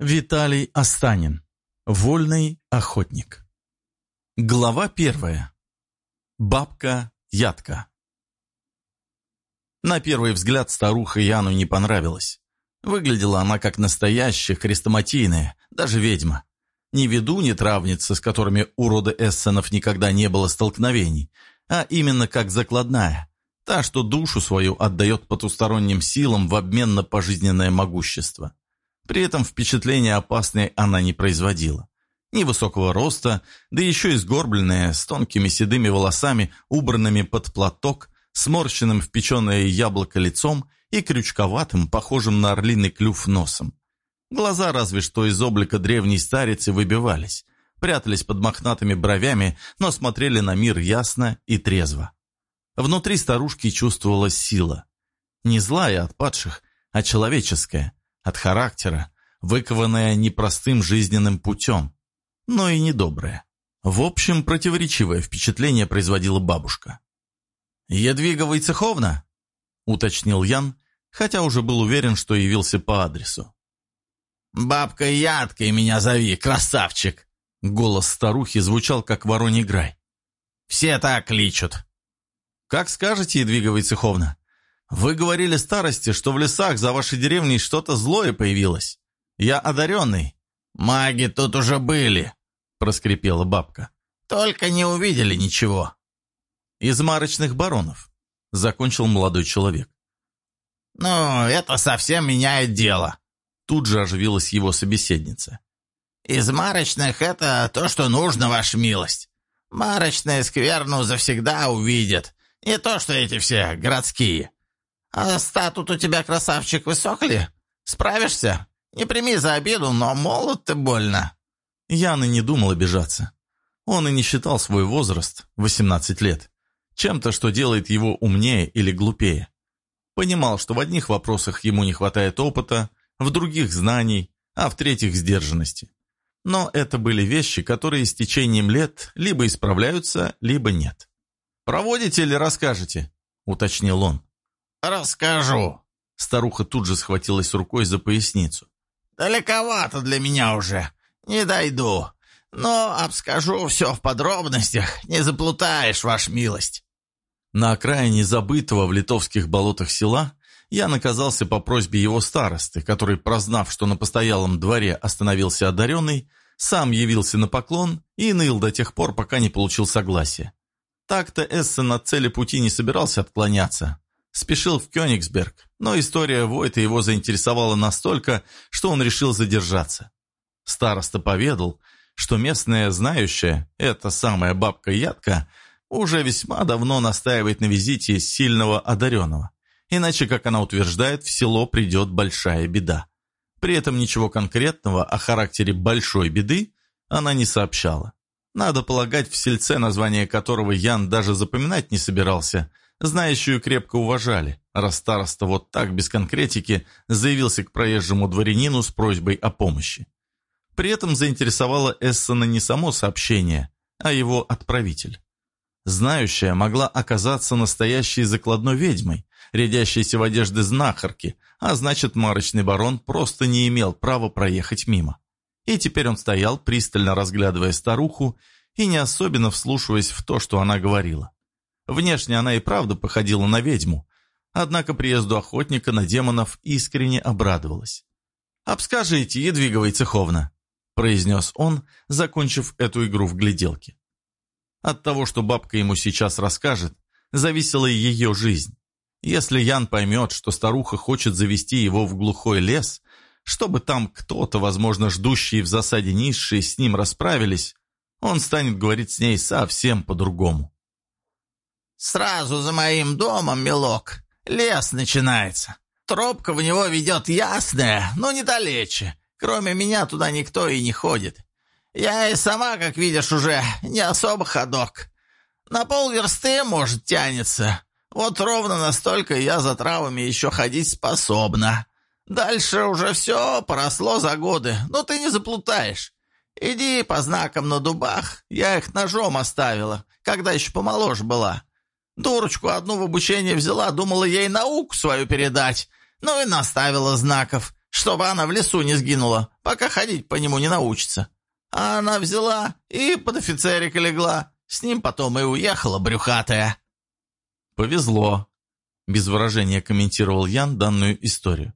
Виталий Останин. Вольный охотник. Глава первая. Бабка-ядка. На первый взгляд старуха Яну не понравилась. Выглядела она как настоящая хрестоматийная, даже ведьма. Не ведунья травница, с которыми у рода Эссенов никогда не было столкновений, а именно как закладная, та, что душу свою отдает потусторонним силам в обмен на пожизненное могущество. При этом впечатления опасной она не производила. Невысокого роста, да еще и сгорбленная, с тонкими седыми волосами, убранными под платок, сморщенным в печеное яблоко лицом и крючковатым, похожим на орлиный клюв носом. Глаза разве что из облика древней старицы выбивались, прятались под мохнатыми бровями, но смотрели на мир ясно и трезво. Внутри старушки чувствовалась сила. Не злая от падших, а человеческая – от характера, выкованная непростым жизненным путем, но и недобрая. В общем, противоречивое впечатление производила бабушка. «Едвига Войцеховна?» — уточнил Ян, хотя уже был уверен, что явился по адресу. «Бабка Ядкой меня зови, красавчик!» Голос старухи звучал, как вороний грай. «Все так кличут». «Как скажете, Едвига Войцеховна. Вы говорили старости, что в лесах за вашей деревней что-то злое появилось. Я одаренный». «Маги тут уже были», — проскрипела бабка. «Только не увидели ничего». «Из марочных баронов», — закончил молодой человек. «Ну, это совсем меняет дело», — тут же оживилась его собеседница. «Из марочных это то, что нужно, ваша милость. Марочные скверну завсегда увидят. Не то, что эти все городские. «А статут у тебя, красавчик, высок ли? Справишься? Не прими за обиду, но молод ты больно». Ян и не думал обижаться. Он и не считал свой возраст, 18 лет, чем-то, что делает его умнее или глупее. Понимал, что в одних вопросах ему не хватает опыта, в других – знаний, а в третьих – сдержанности. Но это были вещи, которые с течением лет либо исправляются, либо нет. «Проводите или расскажете?» – уточнил он. «Расскажу». Старуха тут же схватилась рукой за поясницу. «Далековато для меня уже. Не дойду. Но обскажу все в подробностях. Не заплутаешь, ваша милость». На окраине забытого в литовских болотах села я наказался по просьбе его старосты, который, прознав, что на постоялом дворе остановился одаренный, сам явился на поклон и ныл до тех пор, пока не получил согласия. Так-то Эссен от цели пути не собирался отклоняться, спешил в Кёнигсберг, но история Войта его заинтересовала настолько, что он решил задержаться. Староста поведал, что местная знающая, эта самая бабка Ядка, уже весьма давно настаивает на визите сильного одаренного. Иначе, как она утверждает, в село придет большая беда. При этом ничего конкретного о характере большой беды она не сообщала. Надо полагать, в сельце, название которого Ян даже запоминать не собирался – Знающую крепко уважали, раз староста вот так, без конкретики, заявился к проезжему дворянину с просьбой о помощи. При этом заинтересовало Эссена не само сообщение, а его отправитель. Знающая могла оказаться настоящей закладной ведьмой, рядящейся в одежды знахарки, а значит, марочный барон просто не имел права проехать мимо. И теперь он стоял, пристально разглядывая старуху и не особенно вслушиваясь в то, что она говорила. Внешне она и правда походила на ведьму, однако приезду охотника на демонов искренне обрадовалась. «Обскажите, Едвига Войцеховна», — произнес он, закончив эту игру в гляделке. От того, что бабка ему сейчас расскажет, зависела и ее жизнь. Если Ян поймет, что старуха хочет завести его в глухой лес, чтобы там кто-то, возможно, ждущие в засаде низшие, с ним расправились, он станет говорить с ней совсем по-другому. Сразу за моим домом, милок, лес начинается. Тропка в него ведет ясная, но недалече. Кроме меня туда никто и не ходит. Я и сама, как видишь, уже не особо ходок. На полверсты, может, тянется. Вот ровно настолько я за травами еще ходить способна. Дальше уже все поросло за годы, но ты не заплутаешь. Иди по знакам на дубах, я их ножом оставила, когда еще помоложе была. Дурочку одну в обучение взяла, думала ей науку свою передать. Ну и наставила знаков, чтобы она в лесу не сгинула, пока ходить по нему не научится. А она взяла и под офицерика легла. С ним потом и уехала брюхатая». «Повезло», — без выражения комментировал Ян данную историю.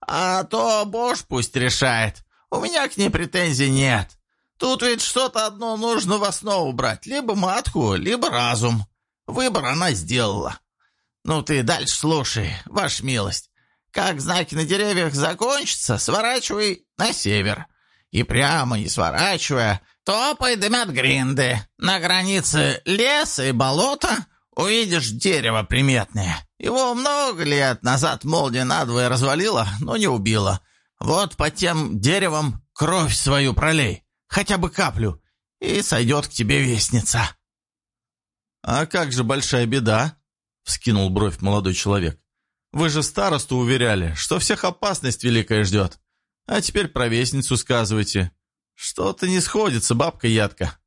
«А то Бош пусть решает. У меня к ней претензий нет. Тут ведь что-то одно нужно в основу брать. Либо матку, либо разум. Выбор она сделала. Ну ты дальше слушай, ваша милость. Как знаки на деревьях закончатся, сворачивай на север. И прямо не сворачивая, топай дымят гринды. На границе леса и болота увидишь дерево приметное. Его много лет назад молния надвое развалила, но не убила. Вот под тем деревом кровь свою пролей, хотя бы каплю, и сойдет к тебе вестница». «А как же большая беда?» — вскинул бровь молодой человек. Вы же старосту уверяли, что всех опасность великая ждет. А теперь про вестницу сказывайте. Что-то не сходится, бабка ядка».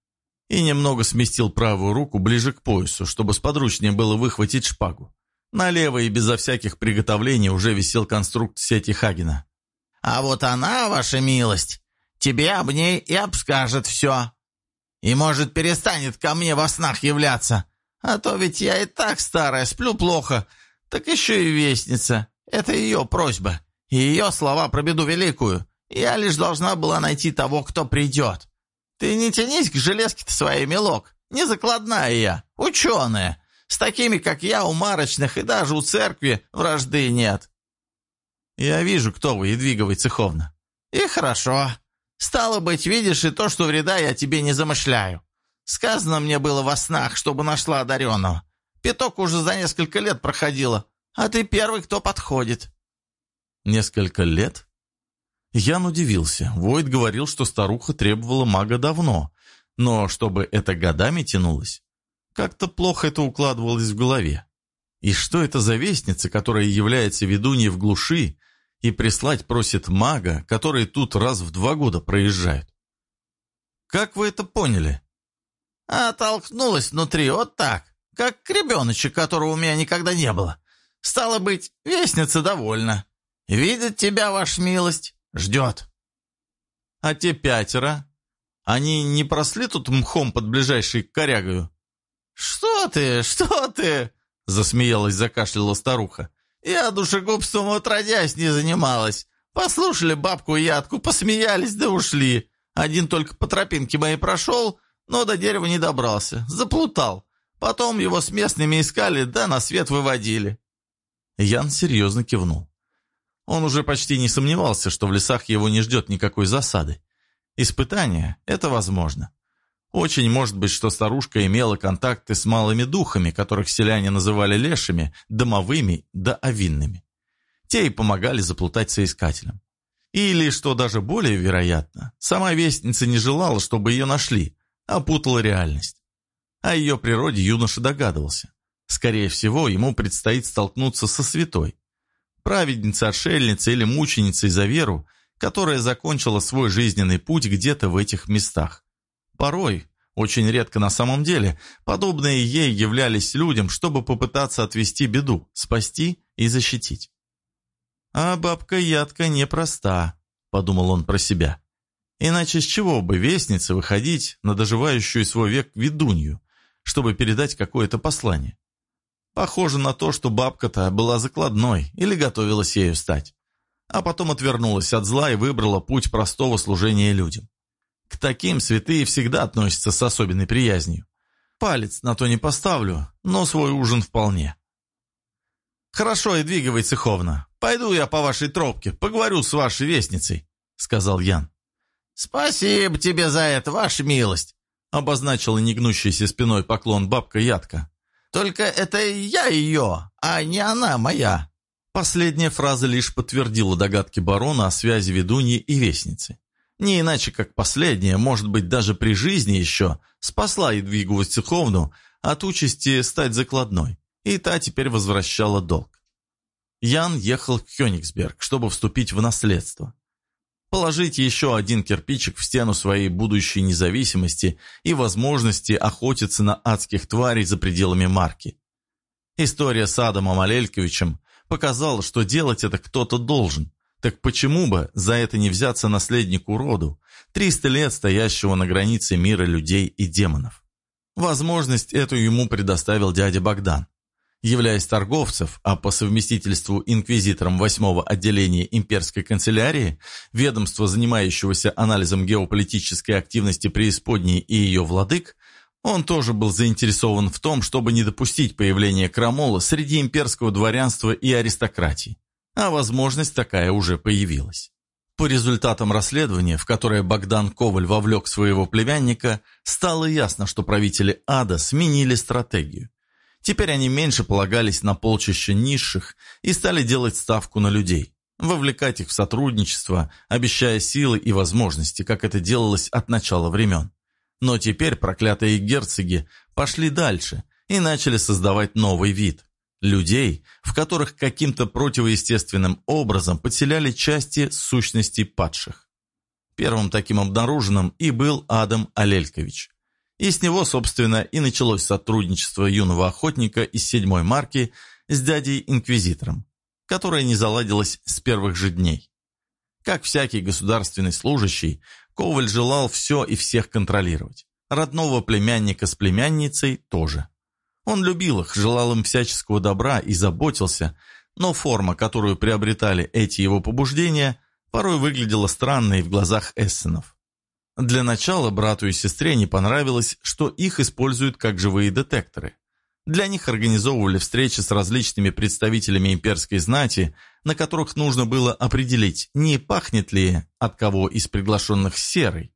И немного сместил правую руку ближе к поясу, чтобы сподручнее было выхватить шпагу. Налево и безо всяких приготовлений уже висел конструкт сети Хагена. «А вот она, ваша милость, тебе об ней и обскажет все. И, может, перестанет ко мне во снах являться. А то ведь я и так старая, сплю плохо, так еще и вестница. Это ее просьба. И ее слова про беду великую. Я лишь должна была найти того, кто придет. Ты не тянись к железке-то своей, милок. Не закладная я, ученая. С такими, как я, у марочных и даже у церкви вражды нет. Я вижу, кто вы, Едвиговой Цеховна. И хорошо. Стало быть, видишь и то, что вреда я тебе не замышляю. Сказано мне было во снах, чтобы нашла одаренного. Пяток уже за несколько лет проходила, а ты первый, кто подходит». «Несколько лет?» Ян удивился. Войд говорил, что старуха требовала мага давно, но чтобы это годами тянулось, как-то плохо это укладывалось в голове. И что это за вестница, которая является ведуньей в глуши и прислать просит мага, который тут раз в два года проезжают? «Как вы это поняли?» «А толкнулась внутри вот так как ребеночек, которого у меня никогда не было. Стало быть, вестница довольна. Видит тебя, ваша милость, ждет. А те пятеро? Они не просли тут мхом под ближайшей корягою? Что ты, что ты? Засмеялась, закашляла старуха. Я душегубством отродясь не занималась. Послушали бабку и ядку, посмеялись да ушли. Один только по тропинке моей прошел, но до дерева не добрался. Заплутал. Потом его с местными искали, да на свет выводили». Ян серьезно кивнул. Он уже почти не сомневался, что в лесах его не ждет никакой засады. Испытание — это возможно. Очень может быть, что старушка имела контакты с малыми духами, которых селяне называли лешими, домовыми да овинными. Те и помогали заплутать соискателям. Или, что даже более вероятно, сама вестница не желала, чтобы ее нашли, а путала реальность. О ее природе юноша догадывался. Скорее всего, ему предстоит столкнуться со святой. Праведницей-отшельницей или мученицей за веру, которая закончила свой жизненный путь где-то в этих местах. Порой, очень редко на самом деле, подобные ей являлись людям, чтобы попытаться отвести беду, спасти и защитить. «А бабка Ядка непроста», — подумал он про себя. «Иначе с чего бы вестнице выходить на доживающую свой век ведунью, чтобы передать какое-то послание. Похоже на то, что бабка-то была закладной или готовилась ею стать. А потом отвернулась от зла и выбрала путь простого служения людям. К таким святые всегда относятся с особенной приязнью. Палец на то не поставлю, но свой ужин вполне. «Хорошо, и двигай, Цеховна. Пойду я по вашей тропке, поговорю с вашей вестницей», — сказал Ян. «Спасибо тебе за это, ваша милость», обозначила негнущейся спиной поклон бабка Ядка. «Только это я ее, а не она моя». Последняя фраза лишь подтвердила догадки барона о связи ведуньи и вестницы. Не иначе, как последняя, может быть, даже при жизни еще, спасла Едвигу Востюховну от участи стать закладной, и та теперь возвращала долг. Ян ехал в Кёнигсберг, чтобы вступить в наследство положить еще один кирпичик в стену своей будущей независимости и возможности охотиться на адских тварей за пределами марки. История с Адамом Алельковичем показала, что делать это кто-то должен, Так почему бы за это не взяться наследнику роду, 300 лет стоящего на границе мира людей и демонов? Возможность эту ему предоставил дядя Богдан. Являясь торговцем, а по совместительству инквизитором восьмого отделения имперской канцелярии, ведомства, занимающегося анализом геополитической активности преисподней и ее владык, он тоже был заинтересован в том, чтобы не допустить появления крамола среди имперского дворянства и аристократии. А возможность такая уже появилась. По результатам расследования, в которое Богдан Коваль вовлек своего племянника, стало ясно, что правители ада сменили стратегию. Теперь они меньше полагались на полчища низших и стали делать ставку на людей, вовлекать их в сотрудничество, обещая силы и возможности, как это делалось от начала времен. Но теперь проклятые герцоги пошли дальше и начали создавать новый вид. Людей, в которых каким-то противоестественным образом подселяли части сущностей падших. Первым таким обнаруженным и был Адам Алелькович. И с него, собственно, и началось сотрудничество юного охотника из седьмой марки с дядей-инквизитором, которое не заладилось с первых же дней. Как всякий государственный служащий, Коваль желал все и всех контролировать. Родного племянника с племянницей тоже. Он любил их, желал им всяческого добра и заботился, но форма, которую приобретали эти его побуждения, порой выглядела странной в глазах Эссенов. Для начала брату и сестре не понравилось, что их используют как живые детекторы. Для них организовывали встречи с различными представителями имперской знати, на которых нужно было определить, не пахнет ли от кого из приглашенных серой,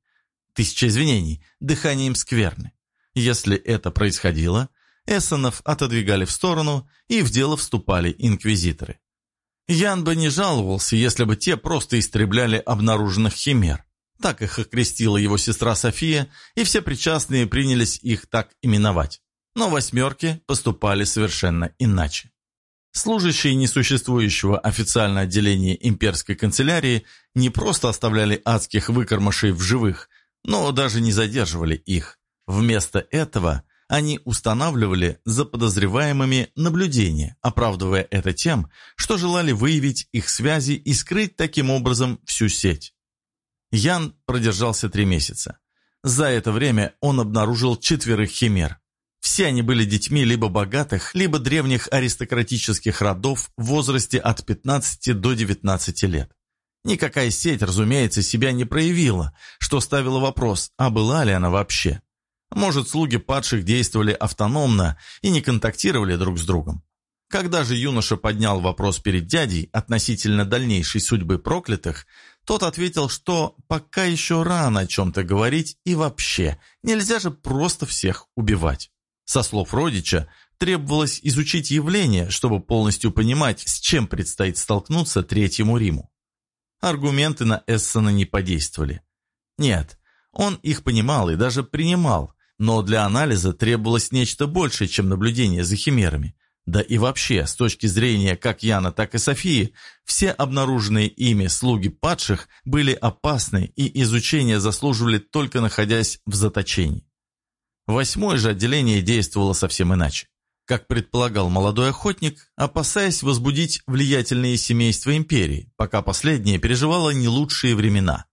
тысяча извинений, дыханием скверны. Если это происходило, эссенов отодвигали в сторону, и в дело вступали инквизиторы. Ян бы не жаловался, если бы те просто истребляли обнаруженных химер. Так их окрестила его сестра София, и все причастные принялись их так именовать. Но восьмерки поступали совершенно иначе. Служащие несуществующего официально отделения имперской канцелярии не просто оставляли адских выкормышей в живых, но даже не задерживали их. Вместо этого они устанавливали за подозреваемыми наблюдения, оправдывая это тем, что желали выявить их связи и скрыть таким образом всю сеть. Ян продержался три месяца. За это время он обнаружил четверых химер, все они были детьми либо богатых, либо древних аристократических родов в возрасте от 15 до 19 лет. Никакая сеть, разумеется, себя не проявила, что ставило вопрос, а была ли она вообще. Может, слуги падших действовали автономно и не контактировали друг с другом. Когда же юноша поднял вопрос перед дядей относительно дальнейшей судьбы проклятых, тот ответил, что пока еще рано о чем-то говорить и вообще, нельзя же просто всех убивать. Со слов родича, требовалось изучить явление, чтобы полностью понимать, с чем предстоит столкнуться Третьему Риму. Аргументы на Эссена не подействовали. Нет, он их понимал и даже принимал, но для анализа требовалось нечто большее, чем наблюдение за химерами. Да и вообще, с точки зрения как Яна, так и Софии, все обнаруженные ими слуги падших были опасны и изучение заслуживали только находясь в заточении. Восьмое же отделение действовало совсем иначе. Как предполагал молодой охотник, опасаясь возбудить влиятельные семейства империи, пока последнее переживало не лучшие времена.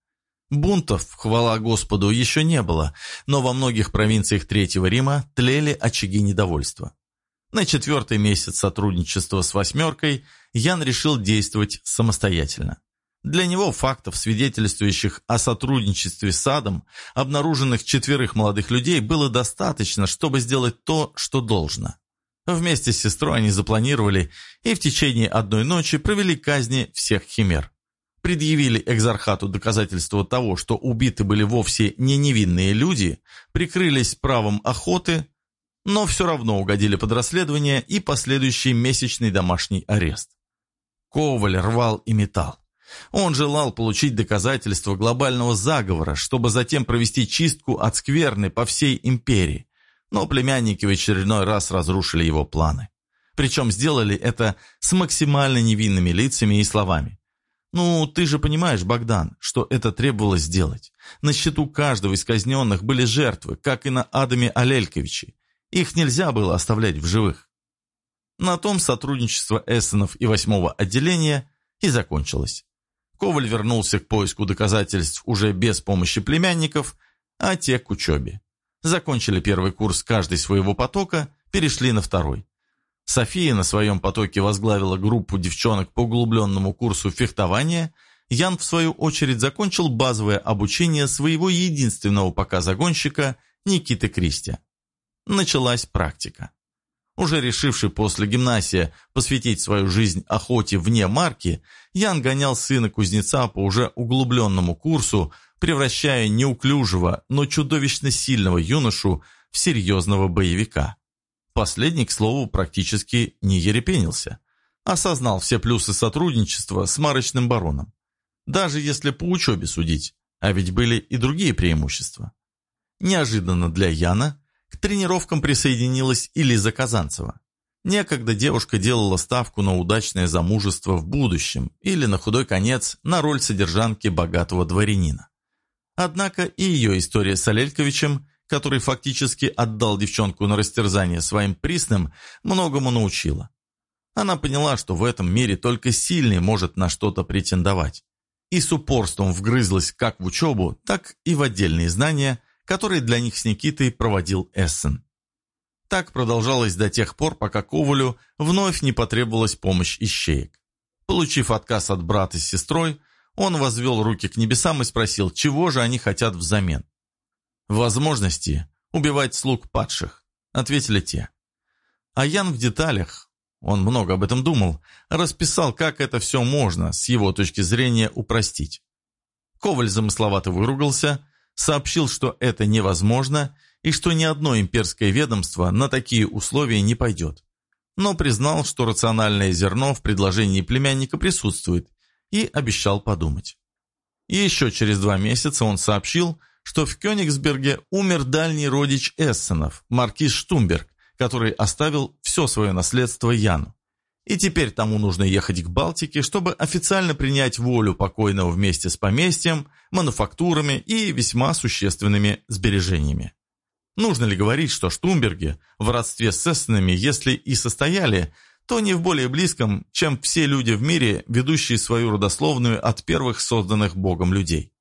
Бунтов, хвала Господу, еще не было, но во многих провинциях Третьего Рима тлели очаги недовольства. На четвертый месяц сотрудничества с «восьмеркой» Ян решил действовать самостоятельно. Для него фактов, свидетельствующих о сотрудничестве с садом, обнаруженных четверых молодых людей, было достаточно, чтобы сделать то, что должно. Вместе с сестрой они запланировали и в течение одной ночи провели казни всех химер. Предъявили экзархату доказательства того, что убиты были вовсе не невинные люди, прикрылись правом охоты, но все равно угодили под расследование и последующий месячный домашний арест. Коваль рвал и металл. Он желал получить доказательства глобального заговора, чтобы затем провести чистку от скверны по всей империи. Но племянники в очередной раз разрушили его планы. Причем сделали это с максимально невинными лицами и словами. «Ну, ты же понимаешь, Богдан, что это требовалось сделать. На счету каждого из казненных были жертвы, как и на Адаме Алельковиче. Их нельзя было оставлять в живых». На том сотрудничество Эссенов и восьмого отделения и закончилось. Коваль вернулся к поиску доказательств уже без помощи племянников, а те к учебе. Закончили первый курс каждый своего потока, перешли на второй. София на своем потоке возглавила группу девчонок по углубленному курсу фехтования, Ян, в свою очередь, закончил базовое обучение своего единственного пока загонщика Никиты Кристи. Началась практика. Уже решивший после гимнасия посвятить свою жизнь охоте вне марки, Ян гонял сына кузнеца по уже углубленному курсу, превращая неуклюжего, но чудовищно сильного юношу в серьезного боевика. Последний, к слову, практически не ерепенился. Осознал все плюсы сотрудничества с марочным бароном. Даже если по учебе судить, а ведь были и другие преимущества. Неожиданно для Яна к тренировкам присоединилась и Лиза Казанцева. Некогда девушка делала ставку на удачное замужество в будущем или, на худой конец, на роль содержанки богатого дворянина. Однако и ее история с Алельковичем, который фактически отдал девчонку на растерзание своим присным, многому научила. Она поняла, что в этом мире только сильный может на что-то претендовать. И с упорством вгрызлась как в учебу, так и в отдельные знания, которые для них с Никитой проводил Эссен. Так продолжалось до тех пор, пока Ковалю вновь не потребовалась помощь ищеек. Получив отказ от брата с сестрой, он возвел руки к небесам и спросил, чего же они хотят взамен. «Возможности убивать слуг падших», — ответили те. А Ян в деталях, он много об этом думал, расписал, как это все можно, с его точки зрения, упростить. Коваль замысловато выругался, сообщил, что это невозможно и что ни одно имперское ведомство на такие условия не пойдет. Но признал, что рациональное зерно в предложении племянника присутствует, и обещал подумать. И еще через два месяца он сообщил, что в Кёнигсберге умер дальний родич Эссенов, маркиз Штумберг, который оставил все свое наследство Яну. И теперь тому нужно ехать к Балтике, чтобы официально принять волю покойного вместе с поместьем, мануфактурами и весьма существенными сбережениями. Нужно ли говорить, что Штумберги в родстве с Эссенами, если и состояли, то не в более близком, чем все люди в мире, ведущие свою родословную от первых созданных Богом людей.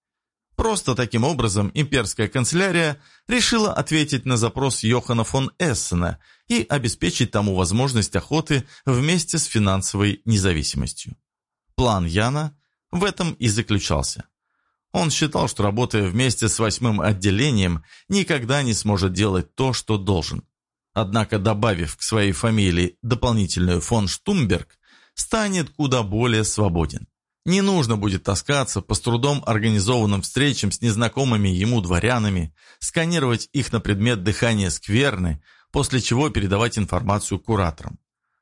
Просто таким образом имперская канцелярия решила ответить на запрос Йохана фон Эссена и обеспечить тому возможность охоты вместе с финансовой независимостью. План Яна в этом и заключался. Он считал, что работая вместе с восьмым отделением, никогда не сможет делать то, что должен. Однако, добавив к своей фамилии дополнительную фон Штумберг, станет куда более свободен. Не нужно будет таскаться по с трудом организованным встречам с незнакомыми ему дворянами, сканировать их на предмет дыхания скверны, после чего передавать информацию кураторам.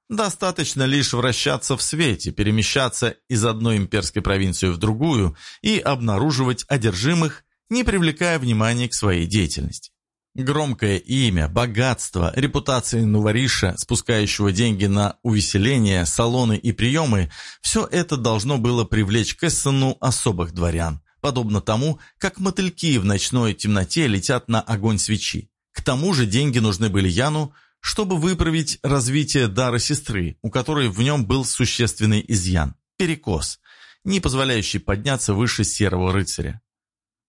Достаточно лишь вращаться в свете, перемещаться из одной имперской провинции в другую и обнаруживать одержимых, не привлекая внимания к своей деятельности. Громкое имя, богатство, репутация Нувариша, спускающего деньги на увеселения, салоны и приемы – все это должно было привлечь к Эссену особых дворян, подобно тому, как мотыльки в ночной темноте летят на огонь свечи. К тому же деньги нужны были Яну, чтобы выправить развитие дара сестры, у которой в нем был существенный изъян – перекос, не позволяющий подняться выше серого рыцаря.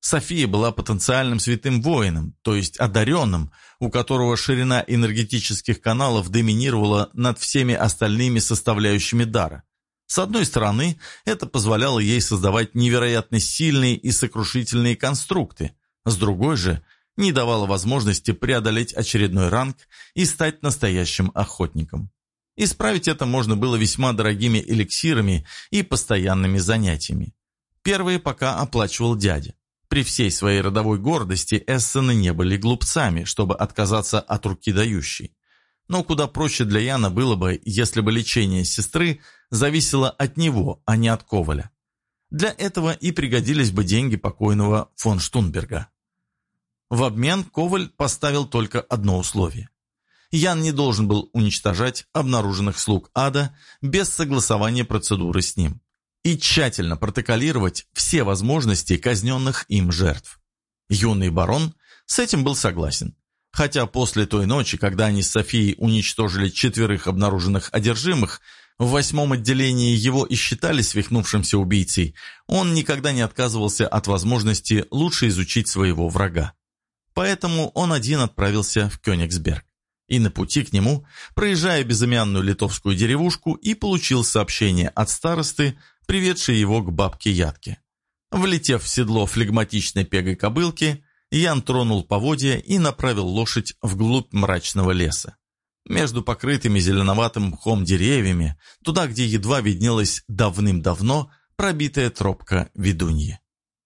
София была потенциальным святым воином, то есть одаренным, у которого ширина энергетических каналов доминировала над всеми остальными составляющими дара. С одной стороны, это позволяло ей создавать невероятно сильные и сокрушительные конструкты, с другой же, не давало возможности преодолеть очередной ранг и стать настоящим охотником. Исправить это можно было весьма дорогими эликсирами и постоянными занятиями. Первые пока оплачивал дядя. При всей своей родовой гордости Эссены не были глупцами, чтобы отказаться от руки дающей. Но куда проще для Яна было бы, если бы лечение сестры зависело от него, а не от Коваля. Для этого и пригодились бы деньги покойного фон Штунберга. В обмен Коваль поставил только одно условие. Ян не должен был уничтожать обнаруженных слуг ада без согласования процедуры с ним и тщательно протоколировать все возможности казненных им жертв. Юный барон с этим был согласен, хотя после той ночи, когда они с Софией уничтожили четверых обнаруженных одержимых, В восьмом отделении его и считали свихнувшимся убийцей, он никогда не отказывался от возможности лучше изучить своего врага. Поэтому он один отправился в Кёнигсберг. И на пути к нему, проезжая безымянную литовскую деревушку, и получил сообщение от старосты, приведшей его к бабке Ядке. Влетев в седло флегматичной пегой кобылки, Ян тронул поводья и направил лошадь вглубь мрачного леса. Между покрытыми зеленоватым мхом деревьями, туда, где едва виднелась давным-давно пробитая тропка ведуньи.